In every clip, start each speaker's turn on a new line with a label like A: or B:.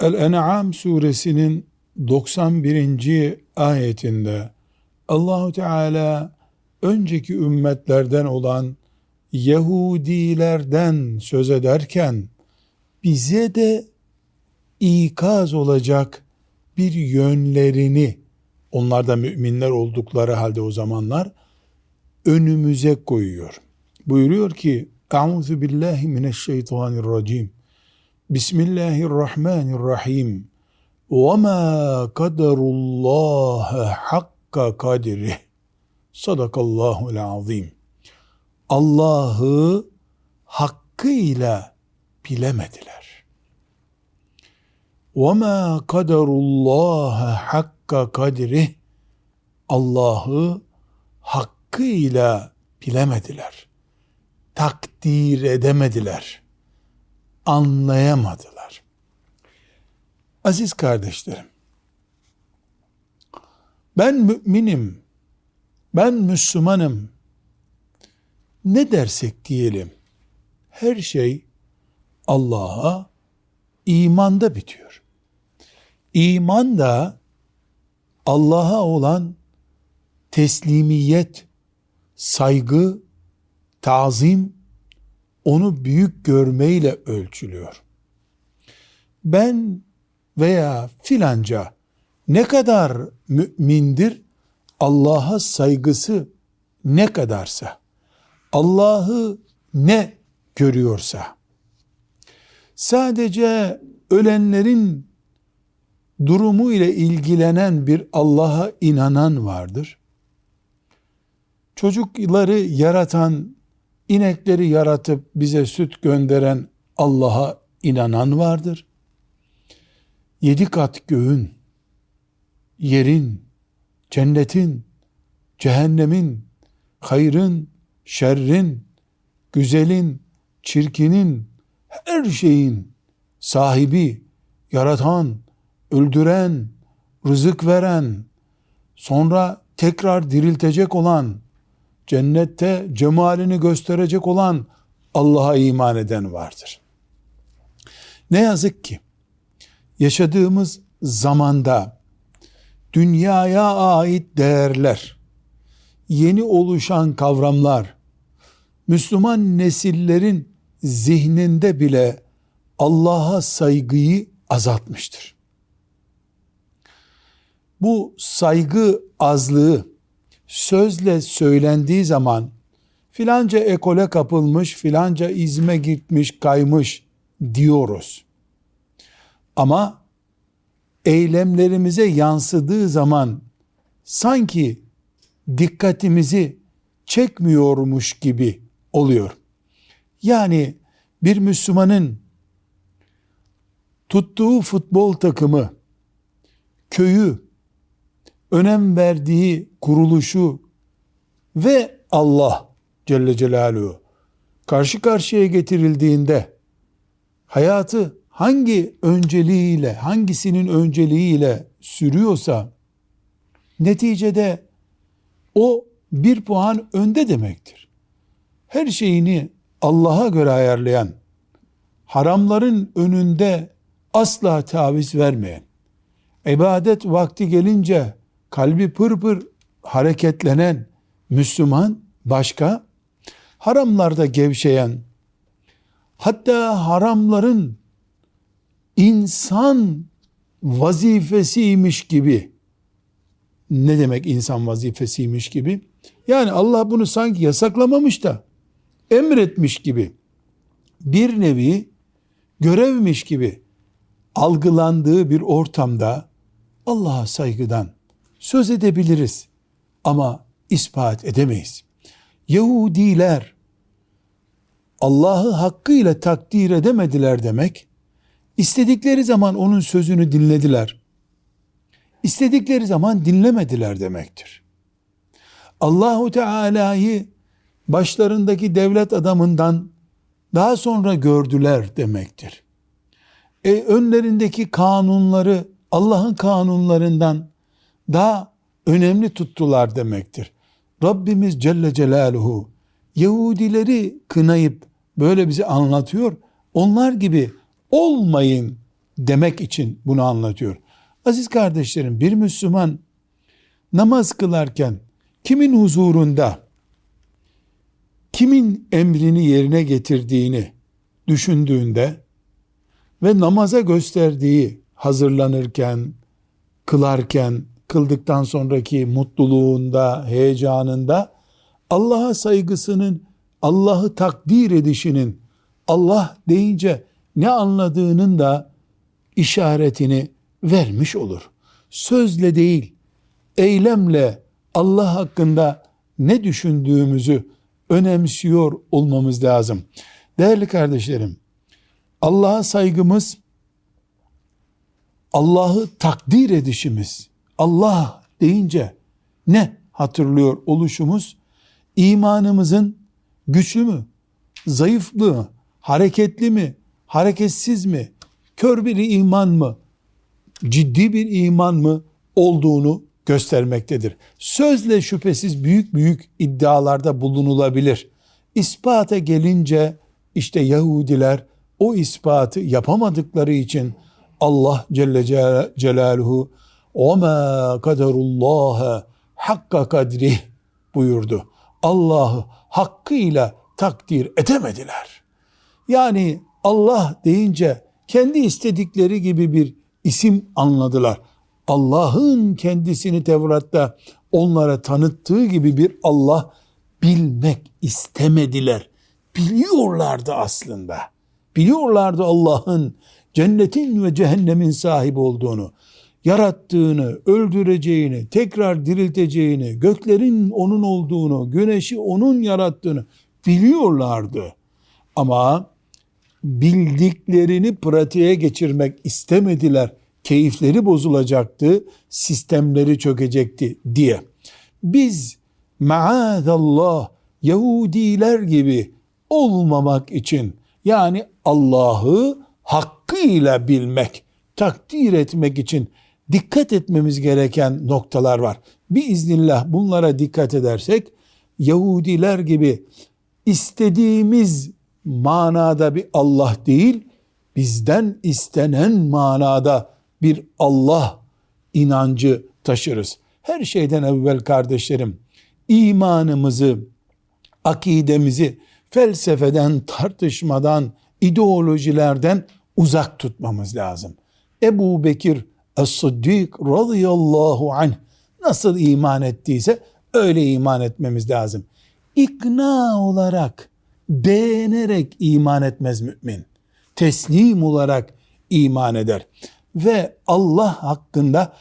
A: El-En'am suresinin 91. ayetinde Allahu Teala önceki ümmetlerden olan Yahudilerden söz ederken bize de ikaz olacak bir yönlerini onlar da müminler oldukları halde o zamanlar önümüze koyuyor. Buyuruyor ki Euzu billahi mineşşeytanirracim. Bismillahirrahmanirrahim. Ve ma kaderullah hakka kadri. Sadakallahul azim. Allah'ı hakkıyla bilemediler. Ve ma kaderullah hakka kadri. Allah'ı hakkıyla bilemediler. Takdir edemediler.'' Anlayamadılar. Aziz kardeşlerim, ben müminim, ben Müslümanım, ne dersek diyelim, her şey Allah'a imanda bitiyor. İman da Allah'a olan teslimiyet, saygı, tazim, onu büyük görmeyle ölçülüyor. Ben veya filanca ne kadar mümindir, Allah'a saygısı ne kadarsa, Allah'ı ne görüyorsa, sadece ölenlerin durumu ile ilgilenen bir Allah'a inanan vardır. Çocukları yaratan, inekleri yaratıp bize süt gönderen Allah'a inanan vardır. Yedi kat göğün, yerin, cennetin, cehennemin, hayrın, şerrin, güzelin, çirkinin, her şeyin sahibi, yaratan, öldüren, rızık veren, sonra tekrar diriltecek olan, cennette cemalini gösterecek olan Allah'a iman eden vardır. Ne yazık ki yaşadığımız zamanda dünyaya ait değerler, yeni oluşan kavramlar, Müslüman nesillerin zihninde bile Allah'a saygıyı azaltmıştır. Bu saygı azlığı sözle söylendiği zaman filanca ekole kapılmış, filanca izme gitmiş, kaymış diyoruz. Ama eylemlerimize yansıdığı zaman sanki dikkatimizi çekmiyormuş gibi oluyor. Yani bir Müslümanın tuttuğu futbol takımı, köyü, önem verdiği kuruluşu ve Allah Celle Celaluhu karşı karşıya getirildiğinde hayatı hangi önceliğiyle, hangisinin önceliğiyle sürüyorsa neticede o bir puan önde demektir. Her şeyini Allah'a göre ayarlayan, haramların önünde asla taviz vermeyen, ibadet vakti gelince kalbi pırpır hareketlenen Müslüman başka, haramlarda gevşeyen, hatta haramların insan vazifesiymiş gibi, ne demek insan vazifesiymiş gibi? Yani Allah bunu sanki yasaklamamış da, emretmiş gibi, bir nevi görevmiş gibi algılandığı bir ortamda Allah'a saygıdan söz edebiliriz ama ispat edemeyiz. Yahudiler Allah'ı hakkıyla takdir edemediler demek, İstedikleri zaman onun sözünü dinlediler. İstedikleri zaman dinlemediler demektir. Allahu Teala'yı başlarındaki devlet adamından daha sonra gördüler demektir. E, önlerindeki kanunları Allah'ın kanunlarından daha önemli tuttular demektir. Rabbimiz Celle Celaluhu Yahudileri kınayıp böyle bize anlatıyor. Onlar gibi olmayın demek için bunu anlatıyor. Aziz kardeşlerim bir Müslüman namaz kılarken kimin huzurunda kimin emrini yerine getirdiğini düşündüğünde ve namaza gösterdiği hazırlanırken, kılarken, kıldıktan sonraki mutluluğunda, heyecanında Allah'a saygısının, Allah'ı takdir edişinin, Allah deyince ne anladığının da işaretini vermiş olur. Sözle değil, eylemle Allah hakkında ne düşündüğümüzü önemsiyor olmamız lazım. Değerli kardeşlerim, Allah'a saygımız, Allah'ı takdir edişimiz, Allah deyince ne hatırlıyor oluşumuz, imanımızın güçlü mü, zayıf mı, hareketli mi, hareketsiz mi, kör bir iman mı, ciddi bir iman mı olduğunu göstermektedir. Sözle şüphesiz büyük büyük iddialarda bulunulabilir. İspata gelince işte Yahudiler o ispatı yapamadıkları için Allah Celle Celaluhu وَمَا قَدَرُ اللّٰهَ hakka kadri buyurdu. Allah'ı hakkıyla takdir edemediler. Yani Allah deyince kendi istedikleri gibi bir isim anladılar. Allah'ın kendisini Tevrat'ta onlara tanıttığı gibi bir Allah bilmek istemediler. Biliyorlardı aslında. Biliyorlardı Allah'ın cennetin ve cehennemin sahibi olduğunu, yarattığını, öldüreceğini, tekrar dirilteceğini, göklerin onun olduğunu, güneşi onun yarattığını biliyorlardı. Ama bildiklerini pratiğe geçirmek istemediler. Keyifleri bozulacaktı, sistemleri çökecekti diye. Biz maazallah Yahudiler gibi olmamak için yani Allah'ı hakkıyla bilmek, takdir etmek için dikkat etmemiz gereken noktalar var. Bir iznillah bunlara dikkat edersek Yahudiler gibi istediğimiz manada bir Allah değil, bizden istenen manada bir Allah inancı taşırız. Her şeyden evvel kardeşlerim, imanımızı, akidemizi felsefeden, tartışmadan, ideolojilerden uzak tutmamız lazım. Ebu Bekir Es-Sıddık radıyallahu anh nasıl iman ettiyse öyle iman etmemiz lazım. İkna olarak, beğenerek iman etmez mümin. Teslim olarak iman eder. Ve Allah hakkında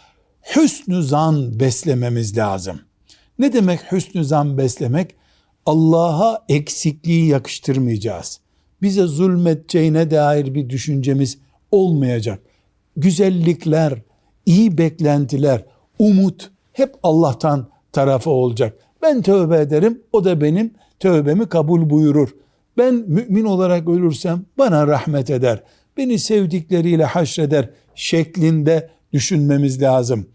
A: hüsnü zan beslememiz lazım. Ne demek hüsnü zan beslemek? Allah'a eksikliği yakıştırmayacağız. Bize zulmeteceğine dair bir düşüncemiz olmayacak. Güzellikler, iyi beklentiler, umut hep Allah'tan tarafı olacak. Ben tövbe ederim, o da benim tövbemi kabul buyurur. Ben mümin olarak ölürsem bana rahmet eder. Beni sevdikleriyle haşreder şeklinde düşünmemiz lazım.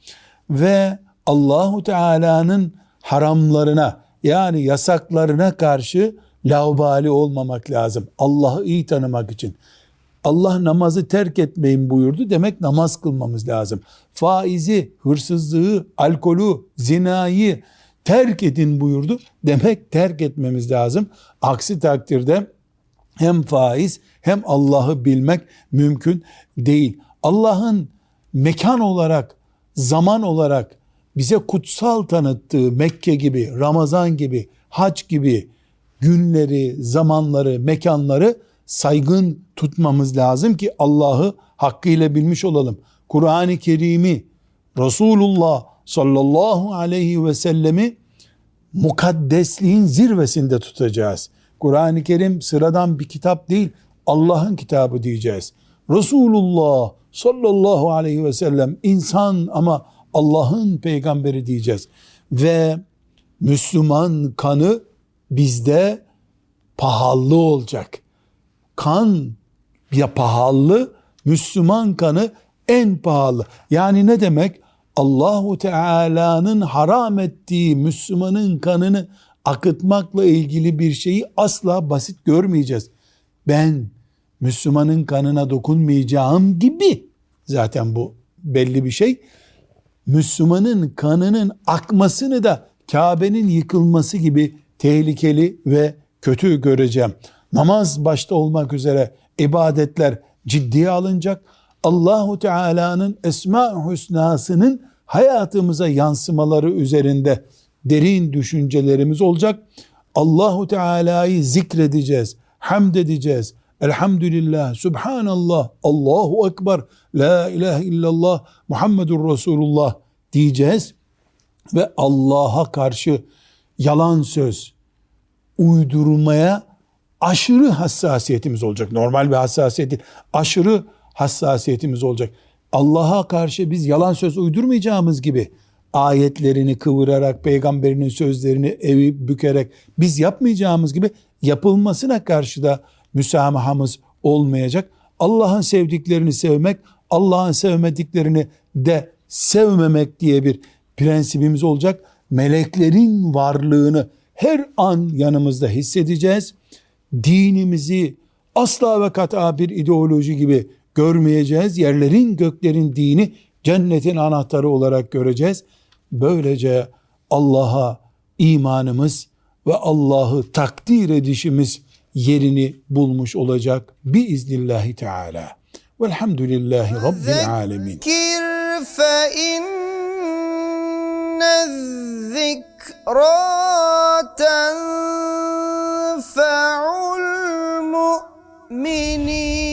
A: Ve Allahu Teala'nın haramlarına yani yasaklarına karşı laubali olmamak lazım. Allah'ı iyi tanımak için. Allah namazı terk etmeyin buyurdu demek namaz kılmamız lazım. Faizi, hırsızlığı, alkolü, zinayı terk edin buyurdu demek terk etmemiz lazım. Aksi takdirde hem faiz hem Allah'ı bilmek mümkün değil. Allah'ın mekan olarak, zaman olarak bize kutsal tanıttığı Mekke gibi, Ramazan gibi, hac gibi günleri, zamanları, mekanları saygın tutmamız lazım ki Allah'ı hakkıyla bilmiş olalım. Kur'an-ı Kerim'i, Resulullah sallallahu aleyhi ve sellemi mukaddesliğin zirvesinde tutacağız. Kur'an-ı Kerim sıradan bir kitap değil, Allah'ın kitabı diyeceğiz. Resulullah sallallahu aleyhi ve sellem insan ama Allah'ın peygamberi diyeceğiz. Ve Müslüman kanı bizde pahalı olacak. Kan ya pahalı, Müslüman kanı en pahalı. Yani ne demek? Allahu Teala'nın haram ettiği Müslümanın kanını akıtmakla ilgili bir şeyi asla basit görmeyeceğiz. Ben Müslümanın kanına dokunmayacağım gibi zaten bu belli bir şey. Müslümanın kanının akmasını da Kabe'nin yıkılması gibi tehlikeli ve kötü göreceğim. Namaz başta olmak üzere ibadetler ciddiye alınacak. Allahu Teala'nın Esma Hüsna'sının hayatımıza yansımaları üzerinde derin düşüncelerimiz olacak. Allahu Teala'yı zikredeceğiz, hamd edeceğiz. Elhamdülillah, Subhanallah, Allahu Ekber, La ilahe illallah, Muhammedur Resulullah diyeceğiz. Ve Allah'a karşı yalan söz, uydurmaya aşırı hassasiyetimiz olacak. Normal bir hassasiyet değil. Aşırı hassasiyetimiz olacak. Allah'a karşı biz yalan söz uydurmayacağımız gibi ayetlerini kıvırarak, peygamberinin sözlerini evi bükerek biz yapmayacağımız gibi yapılmasına karşı da müsamahamız olmayacak. Allah'ın sevdiklerini sevmek, Allah'ın sevmediklerini de sevmemek diye bir prensibimiz olacak. Meleklerin varlığını her an yanımızda hissedeceğiz. Dinimizi asla ve kata bir ideoloji gibi görmeyeceğiz. Yerlerin göklerin dini cennetin anahtarı olarak göreceğiz. Böylece Allah'a imanımız ve Allah'ı takdir edişimiz yerini bulmuş olacak biiznillahi teala. Velhamdülillahi Rabbil alemin.
B: Zekir fe inne zikra ينفع المؤمنين.